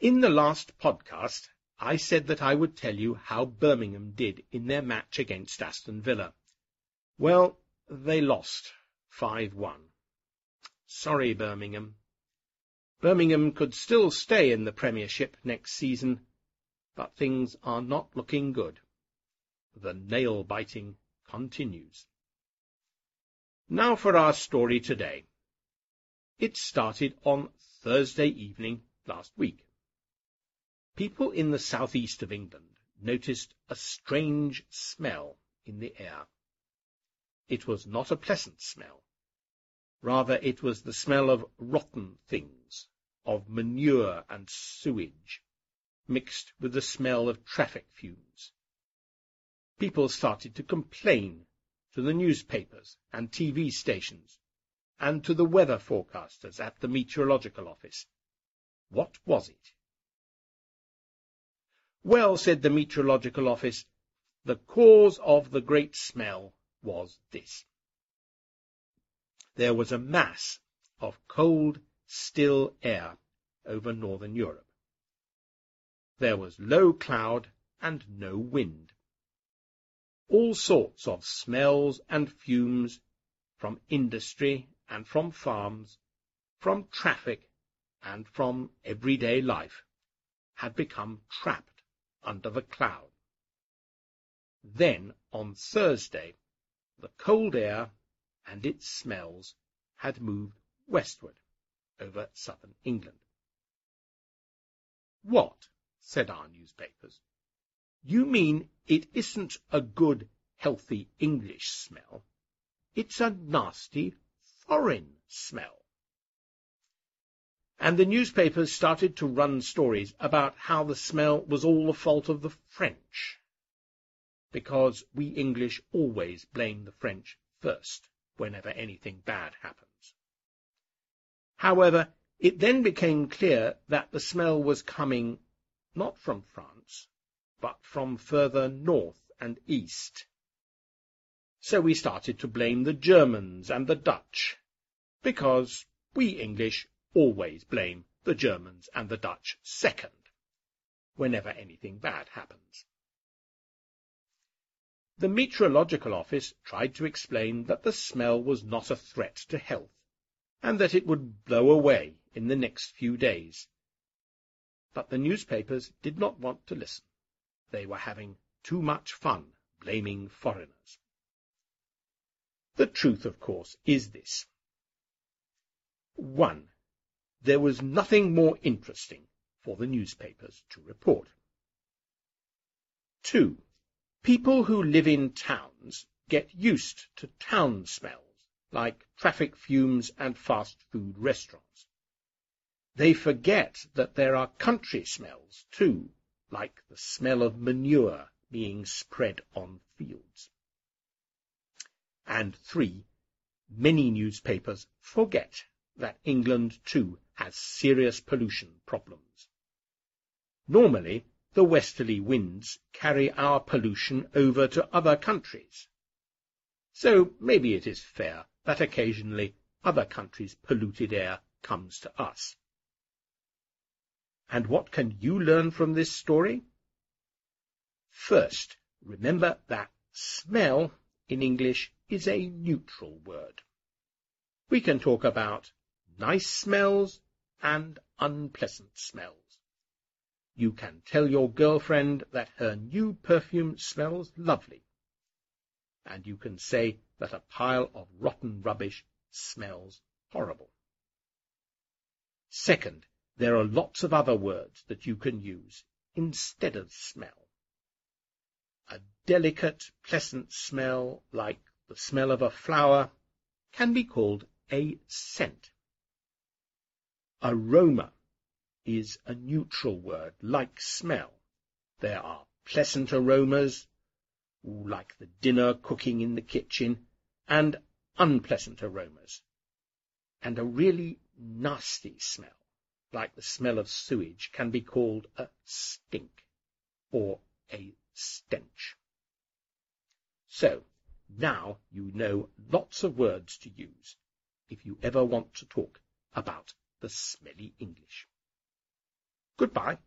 In the last podcast, I said that I would tell you how Birmingham did in their match against Aston Villa. Well, they lost 5-1. Sorry, Birmingham. Birmingham could still stay in the Premiership next season, but things are not looking good. The nail-biting continues. Now for our story today. It started on Thursday evening last week. People in the southeast of England noticed a strange smell in the air. It was not a pleasant smell. Rather, it was the smell of rotten things, of manure and sewage, mixed with the smell of traffic fumes. People started to complain to the newspapers and TV stations and to the weather forecasters at the meteorological office. What was it? Well, said the meteorological office, the cause of the great smell was this. There was a mass of cold, still air over northern Europe. There was low cloud and no wind. All sorts of smells and fumes from industry and from farms, from traffic and from everyday life had become trapped under the cloud. Then, on Thursday, the cold air and its smells had moved westward over southern England. What? said our newspapers. You mean it isn't a good, healthy English smell? It's a nasty, foreign smell and the newspapers started to run stories about how the smell was all the fault of the French, because we English always blame the French first whenever anything bad happens. However, it then became clear that the smell was coming not from France, but from further north and east. So we started to blame the Germans and the Dutch, because we English always blame the Germans and the Dutch second, whenever anything bad happens. The meteorological office tried to explain that the smell was not a threat to health, and that it would blow away in the next few days. But the newspapers did not want to listen. They were having too much fun blaming foreigners. The truth, of course, is this. 1 there was nothing more interesting for the newspapers to report. 2. People who live in towns get used to town smells, like traffic fumes and fast food restaurants. They forget that there are country smells, too, like the smell of manure being spread on fields. And three, many newspapers forget that England, too, has serious pollution problems. Normally, the westerly winds carry our pollution over to other countries. So maybe it is fair that occasionally other countries' polluted air comes to us. And what can you learn from this story? First, remember that smell in English is a neutral word. We can talk about nice smells and unpleasant smells. You can tell your girlfriend that her new perfume smells lovely, and you can say that a pile of rotten rubbish smells horrible. Second, there are lots of other words that you can use instead of smell. A delicate, pleasant smell, like the smell of a flower, can be called a scent. Aroma is a neutral word, like smell. There are pleasant aromas, like the dinner cooking in the kitchen, and unpleasant aromas. And a really nasty smell, like the smell of sewage, can be called a stink or a stench. So, now you know lots of words to use if you ever want to talk about the smelly English. Goodbye.